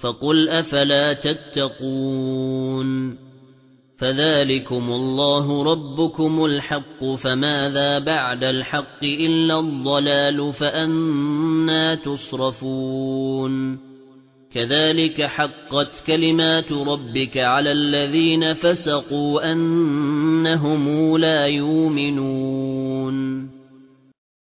فَقُلْ أَفَلَا تَتَّقُونَ فَذَلِكُمُ اللَّهُ رَبُّكُمُ الْحَقُّ فَمَاذَا بَعْدَ الْحَقِّ إِلَّا الضَّلَالُ فَأَنَّى تُصْرَفُونَ كَذَلِكَ حَقَّتْ كَلِمَاتُ رَبِّكَ عَلَى الَّذِينَ فَسَقُوا أَنَّهُمْ لَا يُؤْمِنُونَ